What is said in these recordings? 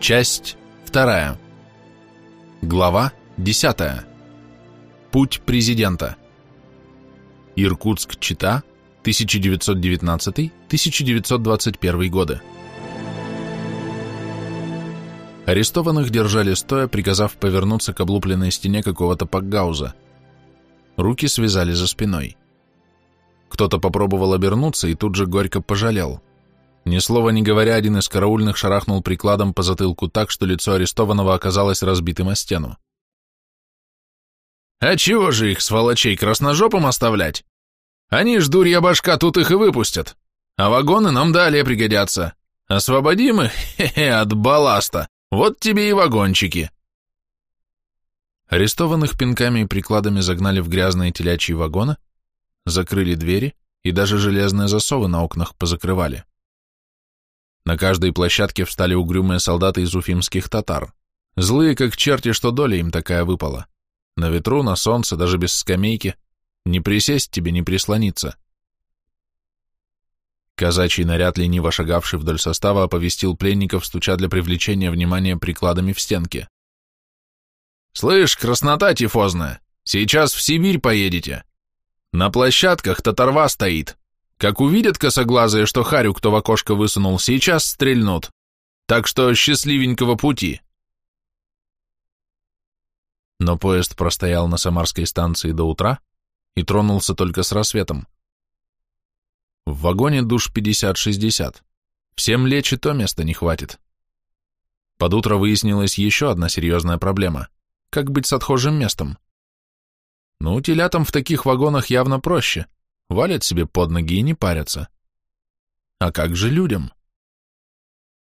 Часть вторая. Глава десятая. Путь президента. Иркутск-Чита, 1919-1921 годы. Арестованных держали стоя, приказав повернуться к облупленной стене какого-то пакгауза. Руки связали за спиной. Кто-то попробовал обернуться и тут же горько пожалел. Ни слова не говоря, один из караульных шарахнул прикладом по затылку так, что лицо арестованного оказалось разбитым о стену. «А чего же их, сволочей, красножопом оставлять? Они ж, дурья башка, тут их и выпустят. А вагоны нам далее пригодятся. Освободим их, хе-хе, от балласта. Вот тебе и вагончики. Арестованных пинками и прикладами загнали в грязные телячьи вагоны, закрыли двери и даже железные засовы на окнах позакрывали. На каждой площадке встали угрюмые солдаты из уфимских татар. Злые, как черти, что доля им такая выпала. На ветру, на солнце, даже без скамейки. Не присесть тебе, не прислониться. Казачий наряд, лениво шагавший вдоль состава, оповестил пленников, стуча для привлечения внимания прикладами в стенке. «Слышь, краснота тифозная, сейчас в Сибирь поедете. На площадках татарва стоит. Как увидят косоглазые, что харю кто в окошко высунул, сейчас стрельнут. Так что счастливенького пути». Но поезд простоял на Самарской станции до утра и тронулся только с рассветом. В вагоне душ 50-60. Всем лечь и то места не хватит. Под утро выяснилась еще одна серьезная проблема. Как быть с отхожим местом? Ну, телятам в таких вагонах явно проще. Валят себе под ноги и не парятся. А как же людям?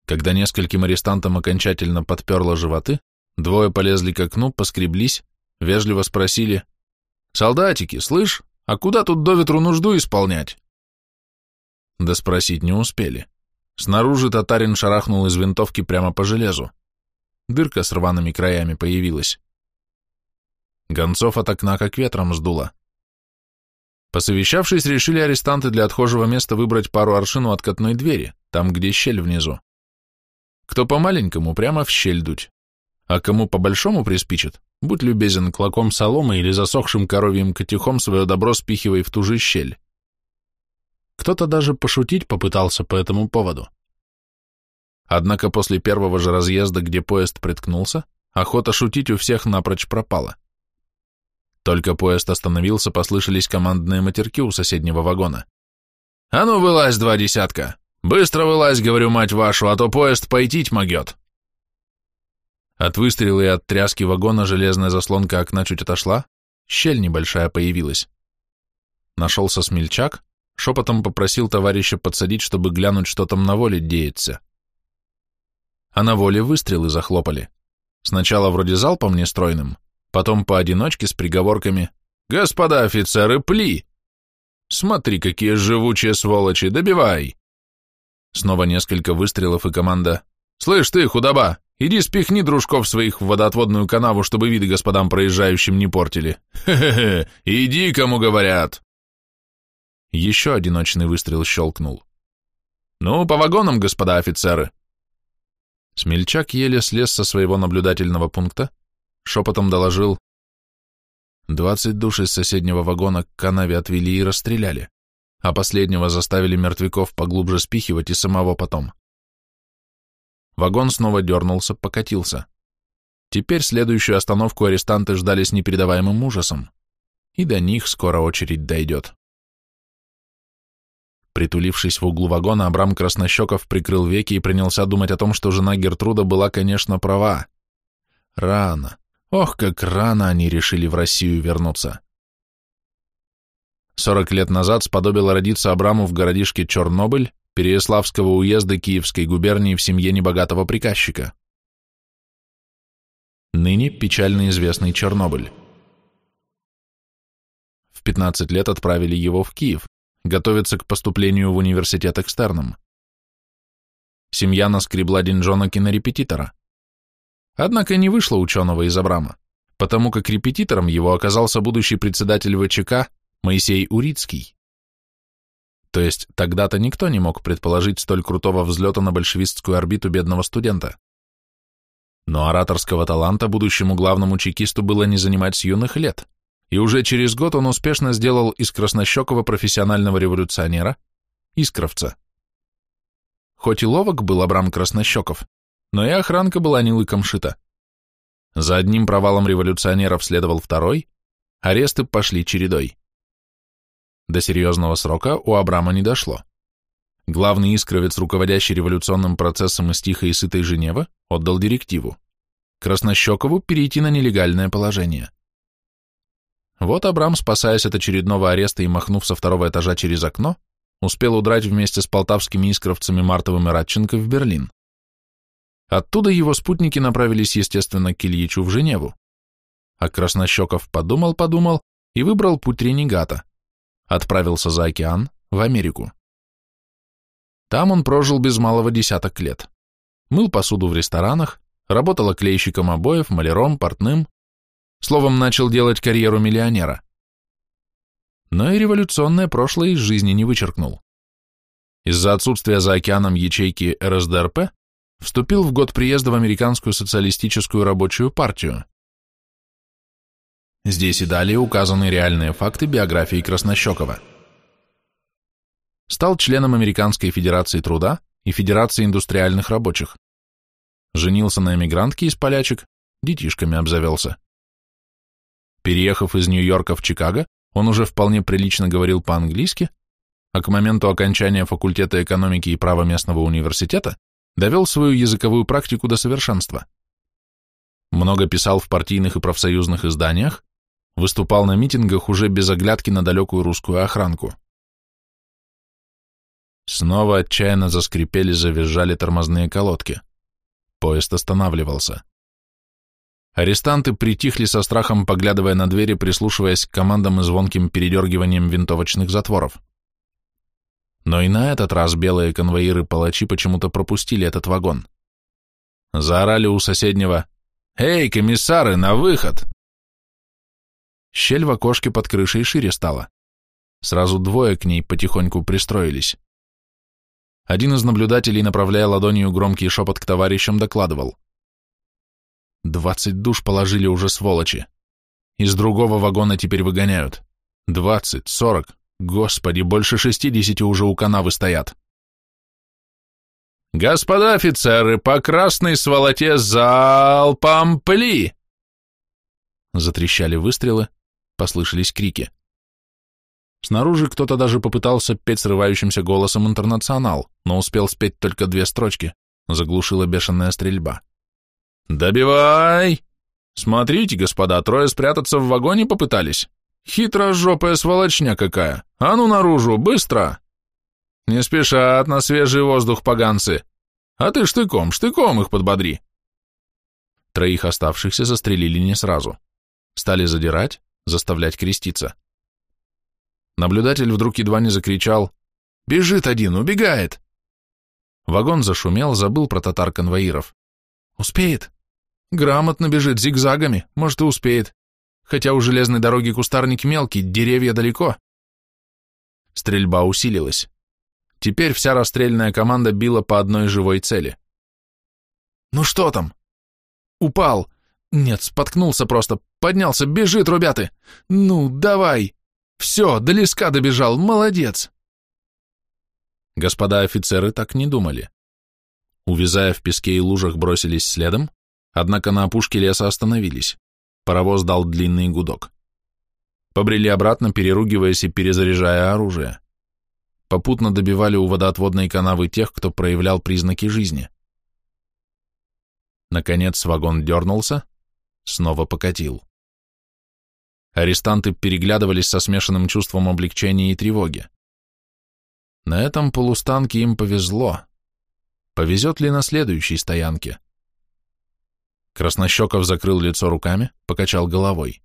Когда нескольким арестантам окончательно подперло животы, двое полезли к окну, поскреблись, вежливо спросили, «Солдатики, слышь, а куда тут до ветру нужду исполнять?» Да спросить не успели. Снаружи татарин шарахнул из винтовки прямо по железу. Дырка с рваными краями появилась. Гонцов от окна как ветром сдуло. Посовещавшись, решили арестанты для отхожего места выбрать пару аршин у откатной двери, там, где щель внизу. Кто по-маленькому, прямо в щель дуть. А кому по-большому приспичит, будь любезен клоком соломы или засохшим коровьим котихом свое добро спихивай в ту же щель. Кто-то даже пошутить попытался по этому поводу. Однако после первого же разъезда, где поезд приткнулся, охота шутить у всех напрочь пропала. Только поезд остановился, послышались командные матерки у соседнего вагона. «А ну, вылазь, два десятка! Быстро вылазь, говорю, мать вашу, а то поезд пойтить могет!» От выстрела и от тряски вагона железная заслонка окна чуть отошла, щель небольшая появилась. Нашелся смельчак, шепотом попросил товарища подсадить, чтобы глянуть, что там на воле деется. А на воле выстрелы захлопали. Сначала вроде залпом нестройным, потом поодиночке с приговорками «Господа офицеры, пли!» «Смотри, какие живучие сволочи, добивай!» Снова несколько выстрелов и команда «Слышь ты, худоба, иди спихни дружков своих в водоотводную канаву, чтобы виды господам проезжающим не портили. Хе-хе-хе, иди, кому говорят!» Еще одиночный выстрел щелкнул. «Ну, по вагонам, господа офицеры!» Смельчак еле слез со своего наблюдательного пункта, шепотом доложил. Двадцать душ из соседнего вагона к канаве отвели и расстреляли, а последнего заставили мертвяков поглубже спихивать и самого потом. Вагон снова дернулся, покатился. Теперь следующую остановку арестанты ждали с непередаваемым ужасом, и до них скоро очередь дойдет. Притулившись в углу вагона, Абрам Краснощеков прикрыл веки и принялся думать о том, что жена Гертруда была, конечно, права. Рано. Ох, как рано они решили в Россию вернуться. Сорок лет назад сподобило родиться Абраму в городишке Чернобыль, Переяславского уезда Киевской губернии в семье небогатого приказчика. Ныне печально известный Чернобыль. В 15 лет отправили его в Киев, готовится к поступлению в университет экстерном. Семья наскребла деньжонок и на репетитора. Однако не вышло ученого из Абрама, потому как репетитором его оказался будущий председатель ВЧК Моисей Урицкий. То есть тогда-то никто не мог предположить столь крутого взлета на большевистскую орбиту бедного студента. Но ораторского таланта будущему главному чекисту было не занимать с юных лет, и уже через год он успешно сделал из краснощекого профессионального революционера искровца. Хоть и ловок был Абрам Краснощеков, но и охранка была не лыком шита. За одним провалом революционеров следовал второй, аресты пошли чередой. До серьезного срока у Абрама не дошло. Главный искровец, руководящий революционным процессом из тихой и сытой Женевы, отдал директиву Краснощекову перейти на нелегальное положение. Вот Абрам, спасаясь от очередного ареста и махнув со второго этажа через окно, успел удрать вместе с полтавскими искровцами Мартовым и Радченко в Берлин. Оттуда его спутники направились, естественно, к Ильичу в Женеву. А Краснощеков подумал-подумал и выбрал путь ренегата. Отправился за океан, в Америку. Там он прожил без малого десяток лет. Мыл посуду в ресторанах, работал клейщиком обоев, маляром, портным. Словом, начал делать карьеру миллионера. Но и революционное прошлое из жизни не вычеркнул. Из-за отсутствия за океаном ячейки РСДРП вступил в год приезда в Американскую социалистическую рабочую партию. Здесь и далее указаны реальные факты биографии Краснощекова. Стал членом Американской Федерации Труда и Федерации индустриальных рабочих. Женился на эмигрантке из полячек, детишками обзавелся. Переехав из Нью-Йорка в Чикаго, он уже вполне прилично говорил по-английски, а к моменту окончания факультета экономики и права местного университета довел свою языковую практику до совершенства. Много писал в партийных и профсоюзных изданиях, выступал на митингах уже без оглядки на далекую русскую охранку. Снова отчаянно заскрипели, завизжали тормозные колодки. Поезд останавливался. Арестанты притихли со страхом, поглядывая на двери, прислушиваясь к командам и звонким передергиванием винтовочных затворов. Но и на этот раз белые конвоиры-палачи почему-то пропустили этот вагон. Заорали у соседнего «Эй, комиссары, на выход!» Щель в окошке под крышей шире стала. Сразу двое к ней потихоньку пристроились. Один из наблюдателей, направляя ладонью громкий шепот к товарищам, докладывал. «Двадцать душ положили уже сволочи. Из другого вагона теперь выгоняют. Двадцать, сорок. Господи, больше шестидесяти уже у канавы стоят». «Господа офицеры, по красной сволоте залпом пли!» Затрещали выстрелы, послышались крики. Снаружи кто-то даже попытался петь срывающимся голосом «Интернационал», но успел спеть только две строчки, заглушила бешеная стрельба. «Добивай! Смотрите, господа, трое спрятаться в вагоне попытались. Хитрожопая сволочня какая! А ну наружу, быстро!» «Не спешат на свежий воздух поганцы! А ты штыком, штыком их подбодри!» Троих оставшихся застрелили не сразу. Стали задирать, заставлять креститься. Наблюдатель вдруг едва не закричал «Бежит один, убегает!» Вагон зашумел, забыл про татар-конвоиров. «Успеет?» «Грамотно бежит, зигзагами, может и успеет. Хотя у железной дороги кустарник мелкий, деревья далеко». Стрельба усилилась. Теперь вся расстрельная команда била по одной живой цели. «Ну что там?» «Упал!» «Нет, споткнулся просто, поднялся, бежит, ребята! Ну, давай!» Все, до леска добежал, молодец. Господа офицеры так не думали. Увязая в песке и лужах, бросились следом, однако на опушке леса остановились. Паровоз дал длинный гудок. Побрели обратно, переругиваясь и перезаряжая оружие. Попутно добивали у водоотводной канавы тех, кто проявлял признаки жизни. Наконец вагон дернулся, снова покатил. Арестанты переглядывались со смешанным чувством облегчения и тревоги. На этом полустанке им повезло. Повезет ли на следующей стоянке? Краснощеков закрыл лицо руками, покачал головой.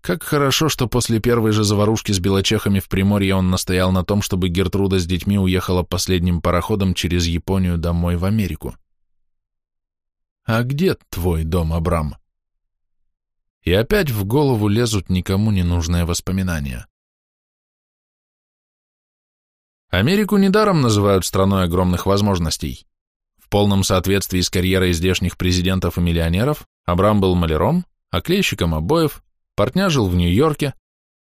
Как хорошо, что после первой же заварушки с белочехами в Приморье он настоял на том, чтобы Гертруда с детьми уехала последним пароходом через Японию домой в Америку. «А где твой дом, Абрам?» и опять в голову лезут никому не нужные воспоминания. Америку недаром называют страной огромных возможностей. Полном соответствии с карьерой здешних президентов и миллионеров, Абрам был маляром, оклейщиком обоев, портня жил в Нью-Йорке,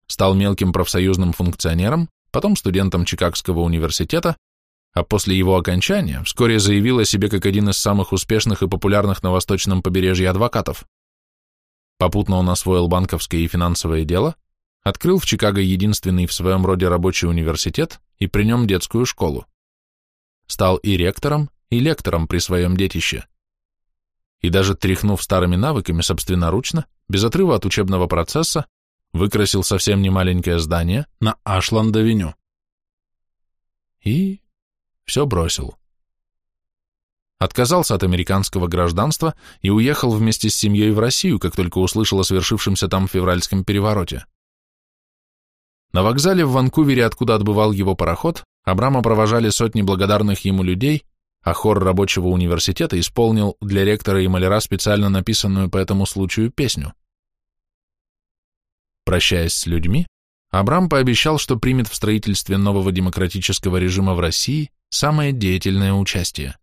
стал мелким профсоюзным функционером, потом студентом Чикагского университета, а после его окончания вскоре заявил о себе как один из самых успешных и популярных на восточном побережье адвокатов. Попутно он освоил банковское и финансовое дело, открыл в Чикаго единственный в своем роде рабочий университет и при нем детскую школу. Стал и ректором, и лектором при своем детище. И даже тряхнув старыми навыками собственноручно, без отрыва от учебного процесса, выкрасил совсем немаленькое здание на Ашланд-авеню. И все бросил. Отказался от американского гражданства и уехал вместе с семьей в Россию, как только услышал о свершившемся там февральском перевороте. На вокзале в Ванкувере, откуда отбывал его пароход, Абрама провожали сотни благодарных ему людей, а хор рабочего университета исполнил для ректора и маляра специально написанную по этому случаю песню. Прощаясь с людьми, Абрам пообещал, что примет в строительстве нового демократического режима в России самое деятельное участие.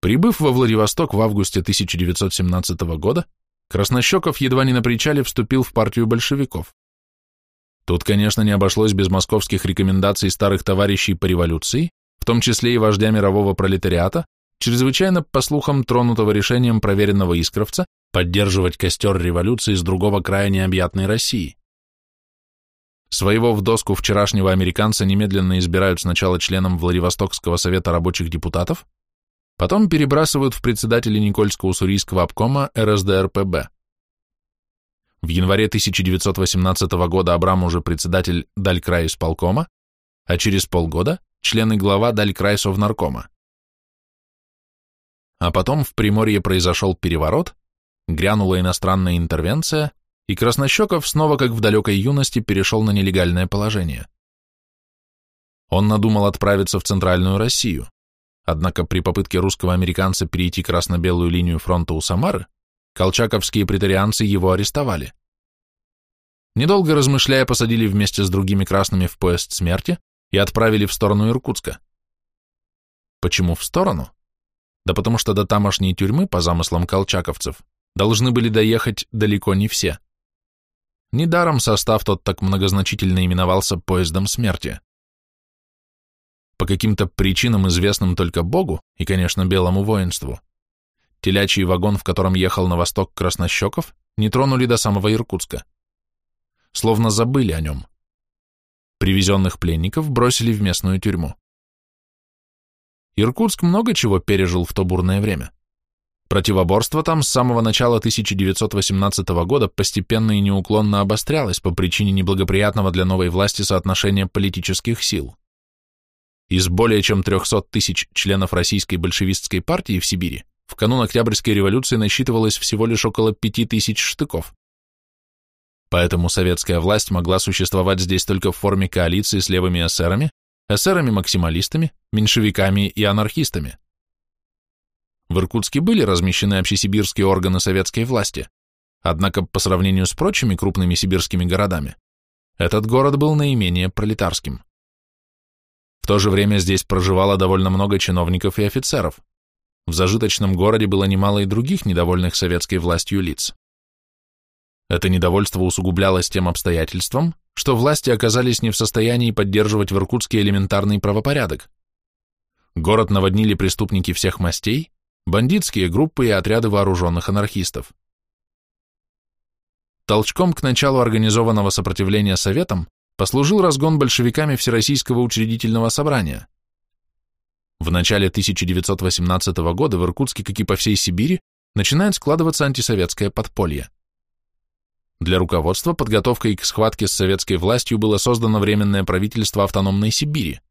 Прибыв во Владивосток в августе 1917 года, Краснощеков едва не на причале вступил в партию большевиков. Тут, конечно, не обошлось без московских рекомендаций старых товарищей по революции, в том числе и вождя мирового пролетариата, чрезвычайно, по слухам, тронутого решением проверенного искровца поддерживать костер революции с другого края необъятной России. Своего в доску вчерашнего американца немедленно избирают сначала членом Владивостокского совета рабочих депутатов, потом перебрасывают в председателя Никольско-Уссурийского обкома РСДРПБ. В январе 1918 года Абрам уже председатель Далькрая исполкома, а через полгода член и глава Далькрая совнаркома. А потом в Приморье произошел переворот, грянула иностранная интервенция, и Краснощеков снова, как в далекой юности, перешел на нелегальное положение. Он надумал отправиться в Центральную Россию, однако при попытке русского американца перейти красно-белую линию фронта у Самары, колчаковские претарианцы его арестовали. Недолго размышляя, посадили вместе с другими красными в поезд смерти и отправили в сторону Иркутска. Почему в сторону? Да потому что до тамошней тюрьмы, по замыслам колчаковцев, должны были доехать далеко не все. Недаром состав тот так многозначительно именовался поездом смерти. По каким-то причинам, известным только Богу и, конечно, белому воинству, телячий вагон, в котором ехал на восток Краснощеков, не тронули до самого Иркутска. Словно забыли о нем. Привезенных пленников бросили в местную тюрьму. Иркутск много чего пережил в то бурное время. Противоборство там с самого начала 1918 года постепенно и неуклонно обострялось по причине неблагоприятного для новой власти соотношения политических сил. Из более чем 300 тысяч членов российской большевистской партии в Сибири в канун Октябрьской революции насчитывалось всего лишь около 5000 штыков. Поэтому советская власть могла существовать здесь только в форме коалиции с левыми эсерами, эсерами-максималистами, меньшевиками и анархистами. В Иркутске были размещены общесибирские органы советской власти, однако по сравнению с прочими крупными сибирскими городами, этот город был наименее пролетарским. В то же время здесь проживало довольно много чиновников и офицеров. В зажиточном городе было немало и других недовольных советской властью лиц. Это недовольство усугублялось тем обстоятельством, что власти оказались не в состоянии поддерживать в Иркутске элементарный правопорядок. Город наводнили преступники всех мастей, бандитские группы и отряды вооруженных анархистов. Толчком к началу организованного сопротивления Советам послужил разгон большевиками Всероссийского учредительного собрания. В начале 1918 года в Иркутске, как и по всей Сибири, начинает складываться антисоветское подполье. Для руководства подготовкой к схватке с советской властью было создано Временное правительство автономной Сибири –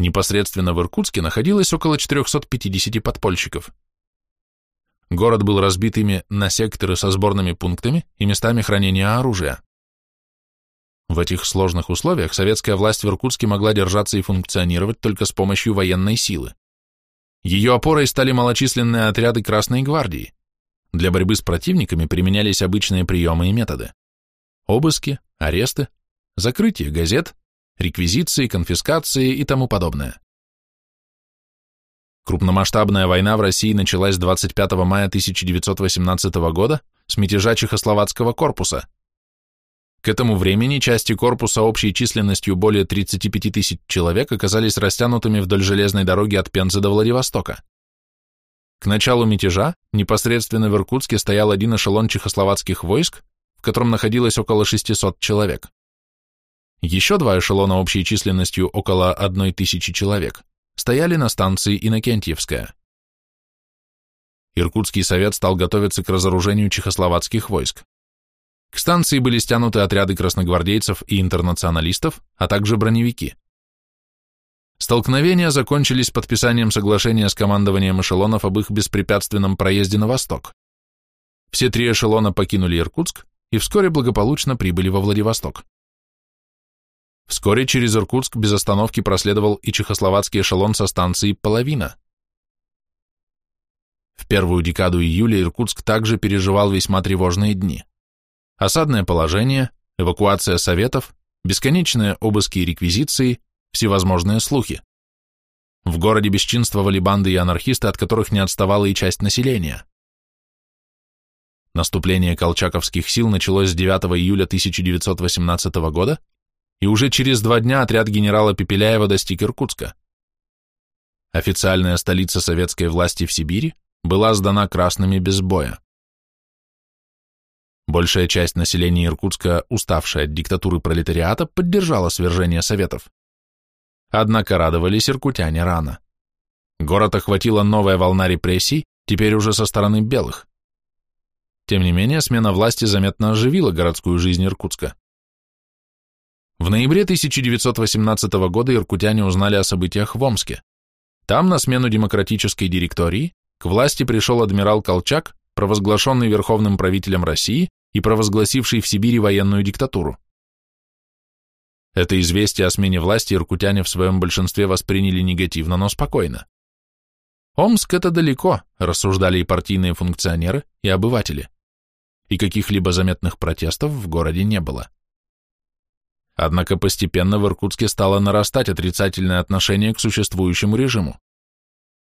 Непосредственно в Иркутске находилось около 450 подпольщиков. Город был разбит ими на секторы со сборными пунктами и местами хранения оружия. В этих сложных условиях советская власть в Иркутске могла держаться и функционировать только с помощью военной силы. Ее опорой стали малочисленные отряды Красной гвардии. Для борьбы с противниками применялись обычные приемы и методы. Обыски, аресты, закрытие газет, реквизиции, конфискации и тому подобное. Крупномасштабная война в России началась 25 мая 1918 года с мятежа Чехословацкого корпуса. К этому времени части корпуса общей численностью более 35 тысяч человек оказались растянутыми вдоль железной дороги от Пензы до Владивостока. К началу мятежа непосредственно в Иркутске стоял один эшелон чехословацких войск, в котором находилось около 600 человек. Еще два эшелона общей численностью около 1000 человек стояли на станции Иннокентьевская. Иркутский совет стал готовиться к разоружению чехословацких войск. К станции были стянуты отряды красногвардейцев и интернационалистов, а также броневики. Столкновения закончились подписанием соглашения с командованием эшелонов об их беспрепятственном проезде на восток. Все три эшелона покинули Иркутск и вскоре благополучно прибыли во Владивосток. Вскоре через Иркутск без остановки проследовал и чехословацкий эшелон со станции «Половина». В первую декаду июля Иркутск также переживал весьма тревожные дни. Осадное положение, эвакуация советов, бесконечные обыски и реквизиции, всевозможные слухи. В городе бесчинствовали банды и анархисты, от которых не отставала и часть населения. Наступление колчаковских сил началось с 9 июля 1918 года и уже через два дня отряд генерала Пепеляева достиг Иркутска. Официальная столица советской власти в Сибири была сдана красными без боя. Большая часть населения Иркутска, уставшая от диктатуры пролетариата, поддержала свержение Советов. Однако радовались иркутяне рано. Город охватила новая волна репрессий, теперь уже со стороны белых. Тем не менее, смена власти заметно оживила городскую жизнь Иркутска. В ноябре 1918 года иркутяне узнали о событиях в Омске. Там, на смену демократической директории, к власти пришел адмирал Колчак, провозглашенный верховным правителем России и провозгласивший в Сибири военную диктатуру. Это известие о смене власти иркутяне в своем большинстве восприняли негативно, но спокойно. Омск – это далеко, рассуждали и партийные функционеры, и обыватели. И каких-либо заметных протестов в городе не было. Однако постепенно в Иркутске стало нарастать отрицательное отношение к существующему режиму.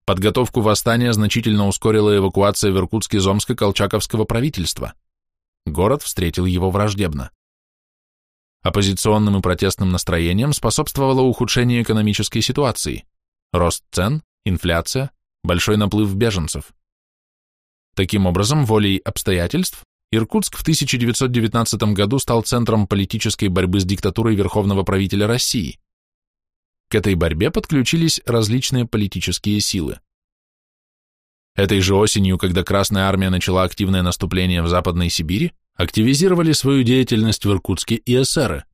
Подготовку восстания значительно ускорила эвакуация в Иркутск из Омска-Колчаковского правительства. Город встретил его враждебно. Оппозиционным и протестным настроением способствовало ухудшение экономической ситуации, рост цен, инфляция, большой наплыв беженцев. Таким образом, волей обстоятельств Иркутск в 1919 году стал центром политической борьбы с диктатурой верховного правителя России. К этой борьбе подключились различные политические силы. Этой же осенью, когда Красная Армия начала активное наступление в Западной Сибири, активизировали свою деятельность в Иркутске и эсеры.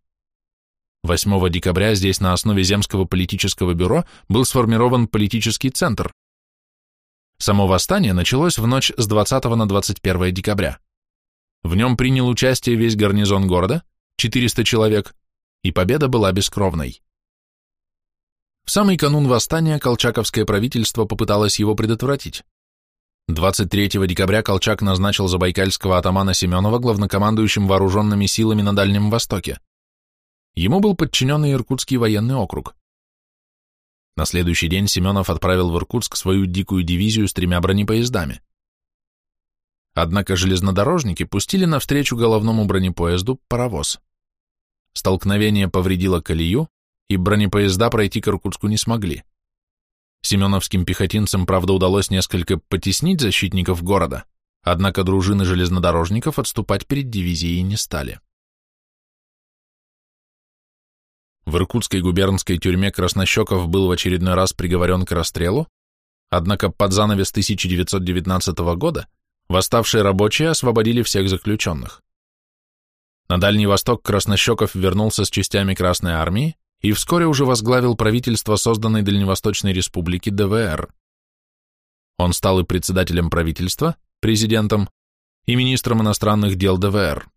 8 декабря здесь на основе Земского политического бюро был сформирован политический центр. Само восстание началось в ночь с 20 на 21 декабря. В нем принял участие весь гарнизон города, 400 человек, и победа была бескровной. В самый канун восстания колчаковское правительство попыталось его предотвратить. 23 декабря Колчак назначил забайкальского атамана Семенова главнокомандующим вооруженными силами на Дальнем Востоке. Ему был подчинен Иркутский военный округ. На следующий день Семенов отправил в Иркутск свою дикую дивизию с тремя бронепоездами. Однако железнодорожники пустили навстречу головному бронепоезду паровоз. Столкновение повредило колею, и бронепоезда пройти к Иркутску не смогли. Семеновским пехотинцам, правда, удалось несколько потеснить защитников города, однако дружины железнодорожников отступать перед дивизией не стали. В Иркутской губернской тюрьме Краснощеков был в очередной раз приговорен к расстрелу, однако под занавес 1919 года Восставшие рабочие освободили всех заключенных. На Дальний Восток Краснощеков вернулся с частями Красной Армии и вскоре уже возглавил правительство созданной Дальневосточной Республики ДВР. Он стал и председателем правительства, президентом, и министром иностранных дел ДВР.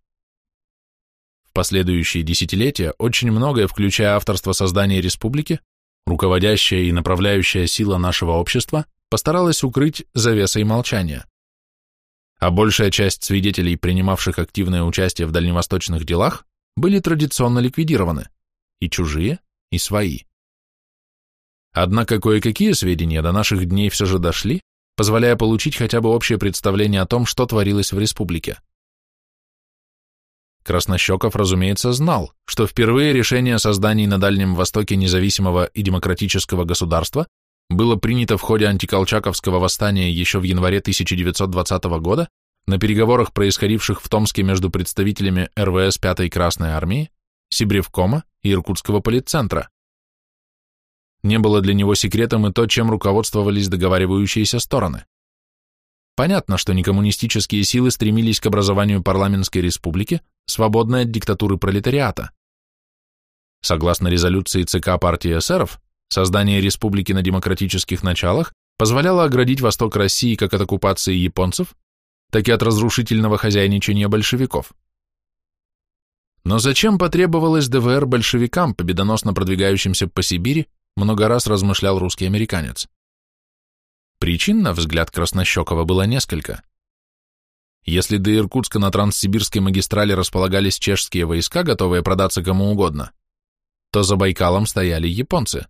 В последующие десятилетия очень многое, включая авторство создания республики, руководящая и направляющая сила нашего общества, постаралась укрыть завесой молчания а большая часть свидетелей, принимавших активное участие в дальневосточных делах, были традиционно ликвидированы, и чужие, и свои. Однако кое-какие сведения до наших дней все же дошли, позволяя получить хотя бы общее представление о том, что творилось в республике. Краснощеков, разумеется, знал, что впервые решение о создании на Дальнем Востоке независимого и демократического государства было принято в ходе антиколчаковского восстания еще в январе 1920 года на переговорах, происходивших в Томске между представителями РВС 5-й Красной Армии, Сибревкома и Иркутского политцентра. Не было для него секретом и то, чем руководствовались договаривающиеся стороны. Понятно, что некоммунистические силы стремились к образованию парламентской республики, свободной от диктатуры пролетариата. Согласно резолюции ЦК партии эсеров, создание республики на демократических началах позволяло оградить восток России как от оккупации японцев, так и от разрушительного хозяйничания большевиков. Но зачем потребовалось ДВР большевикам, победоносно продвигающимся по Сибири, много раз размышлял русский американец. Причин, на взгляд Краснощекова, было несколько. Если до Иркутска на Транссибирской магистрали располагались чешские войска, готовые продаться кому угодно, то за Байкалом стояли японцы.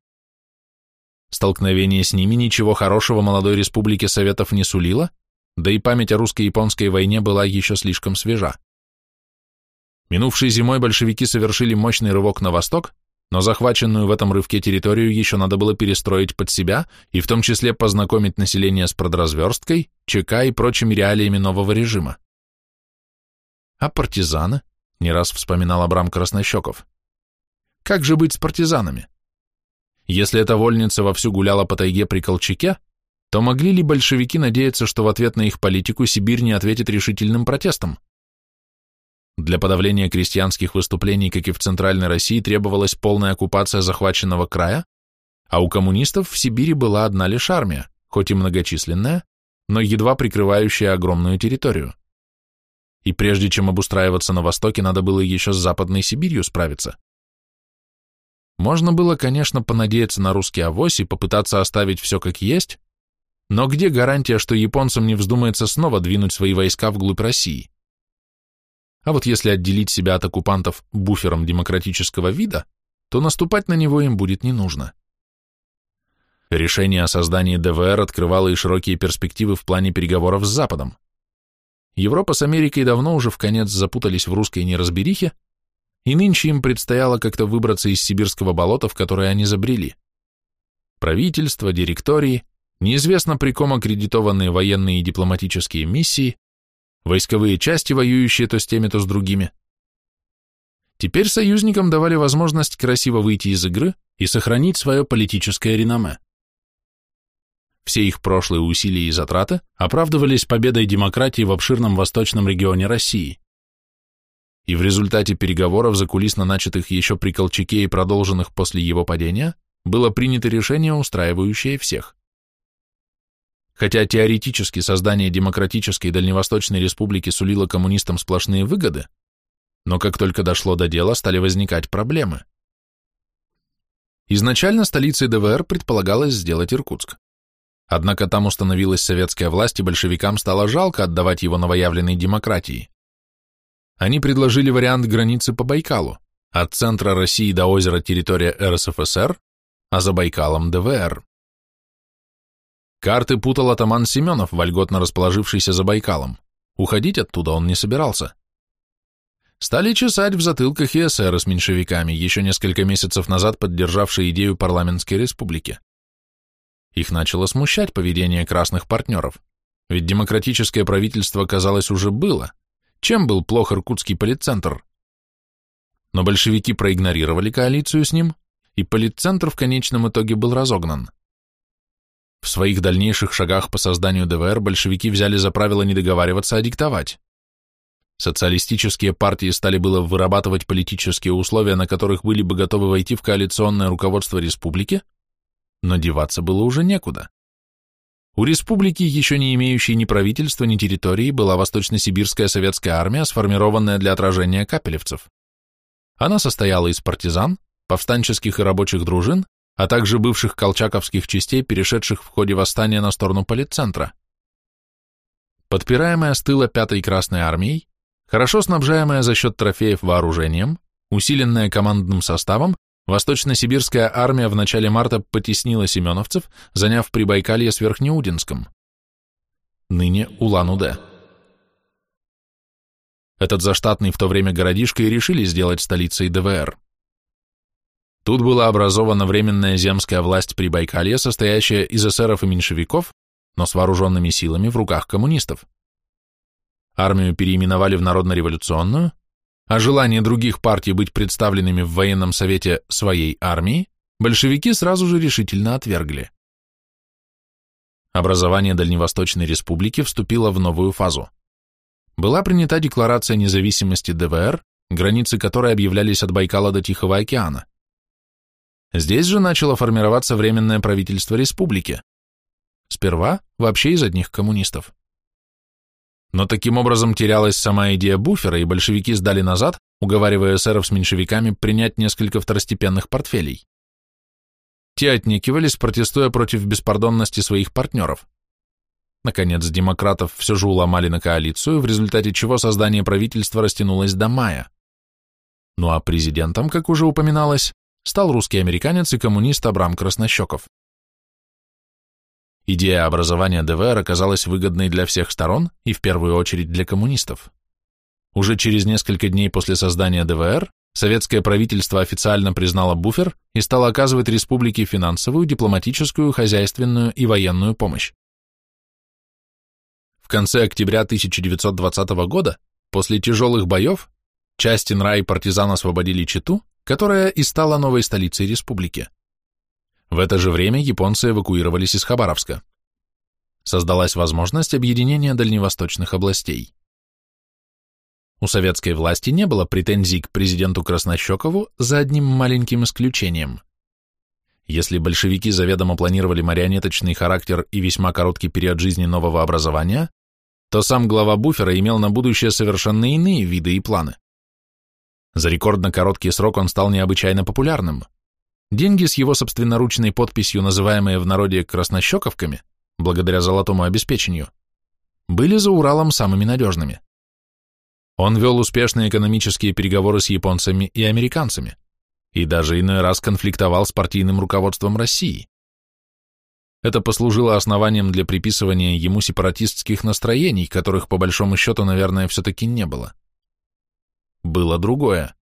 Столкновение с ними ничего хорошего молодой республике Советов не сулило, да и память о русско-японской войне была еще слишком свежа. Минувшей зимой большевики совершили мощный рывок на восток, но захваченную в этом рывке территорию еще надо было перестроить под себя и в том числе познакомить население с продразверсткой, ЧК и прочими реалиями нового режима. А партизаны? Не раз вспоминал Абрам Краснощеков. Как же быть с партизанами? Если эта вольница вовсю гуляла по тайге при Колчаке, то могли ли большевики надеяться, что в ответ на их политику Сибирь не ответит решительным протестом? Для подавления крестьянских выступлений, как и в Центральной России, требовалась полная оккупация захваченного края, а у коммунистов в Сибири была одна лишь армия, хоть и многочисленная, но едва прикрывающая огромную территорию. И прежде чем обустраиваться на Востоке, надо было еще с Западной Сибирью справиться. Можно было, конечно, понадеяться на русский авось и попытаться оставить все как есть, но где гарантия, что японцам не вздумается снова двинуть свои войска вглубь России? А вот если отделить себя от оккупантов буфером демократического вида, то наступать на него им будет не нужно. Решение о создании ДВР открывало и широкие перспективы в плане переговоров с Западом. Европа с Америкой давно уже в конец запутались в русской неразберихе, и нынче им предстояло как-то выбраться из сибирского болота, в которое они забрели. Правительство, директории, неизвестно при ком аккредитованные военные и дипломатические миссии, войсковые части, воюющие то с теми, то с другими. Теперь союзникам давали возможность красиво выйти из игры и сохранить свое политическое реноме. Все их прошлые усилия и затраты оправдывались победой демократии в обширном восточном регионе России. И в результате переговоров, закулисно начатых еще при Колчаке и продолженных после его падения, было принято решение, устраивающее всех. Хотя теоретически создание демократической Дальневосточной республики сулило коммунистам сплошные выгоды, но как только дошло до дела, стали возникать проблемы. Изначально столицей ДВР предполагалось сделать Иркутск. Однако там установилась советская власть, и большевикам стало жалко отдавать его новоявленной демократии. Они предложили вариант границы по Байкалу, от центра России до озера территория РСФСР, а за Байкалом ДВР. Карты путал атаман Семенов, вольготно расположившийся за Байкалом. Уходить оттуда он не собирался. Стали чесать в затылках и эсеры с меньшевиками, еще несколько месяцев назад поддержавшие идею парламентской республики. Их начало смущать поведение красных партнеров, ведь демократическое правительство, казалось, уже было. Чем был плох иркутский политцентр? Но большевики проигнорировали коалицию с ним, и политцентр в конечном итоге был разогнан. В своих дальнейших шагах по созданию ДВР большевики взяли за правило не договариваться, а диктовать. Социалистические партии стали было вырабатывать политические условия, на которых были бы готовы войти в коалиционное руководство республики, но деваться было уже некуда. У республики, еще не имеющей ни правительства, ни территории, была Восточно-Сибирская советская армия, сформированная для отражения капелевцев. Она состояла из партизан, повстанческих и рабочих дружин, а также бывших колчаковских частей, перешедших в ходе восстания на сторону политцентра. Подпираемая с тыла пятой Красной армией, хорошо снабжаемая за счет трофеев вооружением, усиленная командным составом, Восточно-сибирская армия в начале марта потеснила семеновцев, заняв Прибайкалье с Верхнеудинском, ныне Улан-Удэ. Этот заштатный в то время городишко и решили сделать столицей ДВР. Тут была образована временная земская власть Прибайкалья, состоящая из эсеров и меньшевиков, но с вооруженными силами в руках коммунистов. Армию переименовали в Народно-революционную, а желание других партий быть представленными в военном совете своей армии большевики сразу же решительно отвергли. Образование Дальневосточной республики вступило в новую фазу. Была принята Декларация независимости ДВР, границы которой объявлялись от Байкала до Тихого океана. Здесь же начало формироваться Временное правительство республики. Сперва вообще из одних коммунистов. Но таким образом терялась сама идея буфера, и большевики сдали назад, уговаривая эсеров с меньшевиками принять несколько второстепенных портфелей. Те отнекивались, протестуя против беспардонности своих партнеров. Наконец, демократов все же уломали на коалицию, в результате чего создание правительства растянулось до мая. Ну а президентом, как уже упоминалось, стал русский американец и коммунист Абрам Краснощеков. Идея образования ДВР оказалась выгодной для всех сторон и в первую очередь для коммунистов. Уже через несколько дней после создания ДВР советское правительство официально признало буфер и стало оказывать республике финансовую, дипломатическую, хозяйственную и военную помощь. В конце октября 1920 года, после тяжелых боев, части НРА и партизан освободили Читу, которая и стала новой столицей республики. В это же время японцы эвакуировались из Хабаровска. Создалась возможность объединения дальневосточных областей. У советской власти не было претензий к президенту Краснощекову за одним маленьким исключением. Если большевики заведомо планировали марионеточный характер и весьма короткий период жизни нового образования, то сам глава буфера имел на будущее совершенно иные виды и планы. За рекордно короткий срок он стал необычайно популярным. Деньги с его собственноручной подписью, называемые в народе краснощековками, благодаря золотому обеспечению, были за Уралом самыми надежными. Он вел успешные экономические переговоры с японцами и американцами, и даже иной раз конфликтовал с партийным руководством России. Это послужило основанием для приписывания ему сепаратистских настроений, которых по большому счету, наверное, все-таки не было было другое.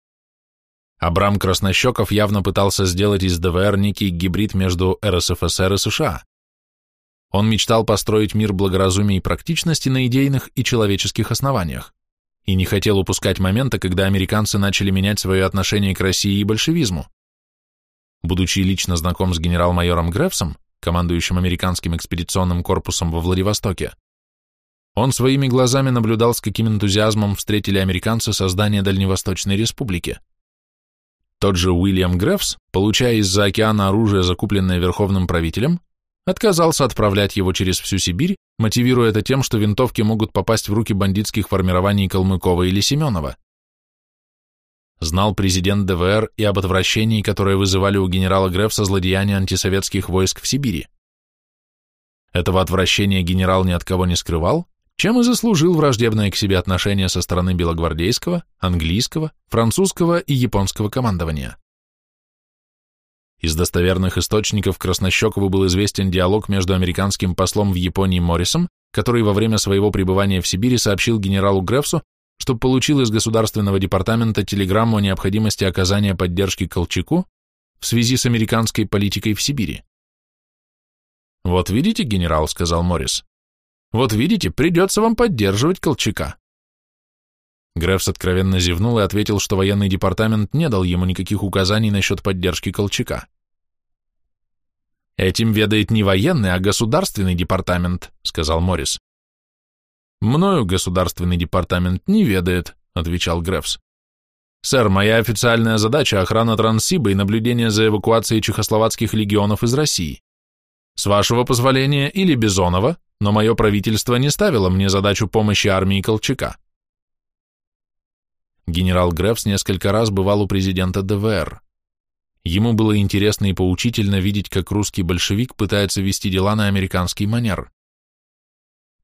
Абрам Краснощеков явно пытался сделать из ДВР некий гибрид между РСФСР и США. Он мечтал построить мир благоразумия и практичности на идейных и человеческих основаниях и не хотел упускать момента, когда американцы начали менять свое отношение к России и большевизму. Будучи лично знаком с генерал-майором Грефсом, командующим американским экспедиционным корпусом во Владивостоке, он своими глазами наблюдал, с каким энтузиазмом встретили американцы создание Дальневосточной Республики. Тот же Уильям Грефс, получая из-за океана оружие, закупленное верховным правителем, отказался отправлять его через всю Сибирь, мотивируя это тем, что винтовки могут попасть в руки бандитских формирований Калмыкова или Семенова. Знал президент ДВР и об отвращении, которое вызывали у генерала Грефса злодеяния антисоветских войск в Сибири. Этого отвращения генерал ни от кого не скрывал, чем и заслужил враждебное к себе отношение со стороны белогвардейского, английского, французского и японского командования. Из достоверных источников Краснощекову был известен диалог между американским послом в Японии Моррисом, который во время своего пребывания в Сибири сообщил генералу Грефсу, что получил из Государственного департамента телеграмму о необходимости оказания поддержки Колчаку в связи с американской политикой в Сибири. «Вот видите, генерал», — сказал Моррис, вот видите, придется вам поддерживать Колчака. Грефс откровенно зевнул и ответил, что военный департамент не дал ему никаких указаний насчет поддержки Колчака. «Этим ведает не военный, а государственный департамент», — сказал Моррис. «Мною государственный департамент не ведает», — отвечал Грефс. «Сэр, моя официальная задача — охрана Транссиба и наблюдение за эвакуацией чехословацких легионов из России. С вашего позволения или Бизонова, но мое правительство не ставило мне задачу помощи армии Колчака. Генерал Грефс несколько раз бывал у президента ДВР. Ему было интересно и поучительно видеть, как русский большевик пытается вести дела на американский манер.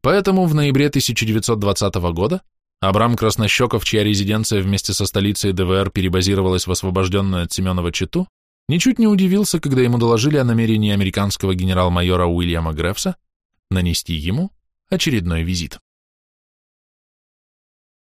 Поэтому в ноябре 1920 года Абрам Краснощеков, чья резиденция вместе со столицей ДВР перебазировалась в освобожденную от Семенова Читу, ничуть не удивился, когда ему доложили о намерении американского генерал-майора Уильяма Грефса нанести ему очередной визит.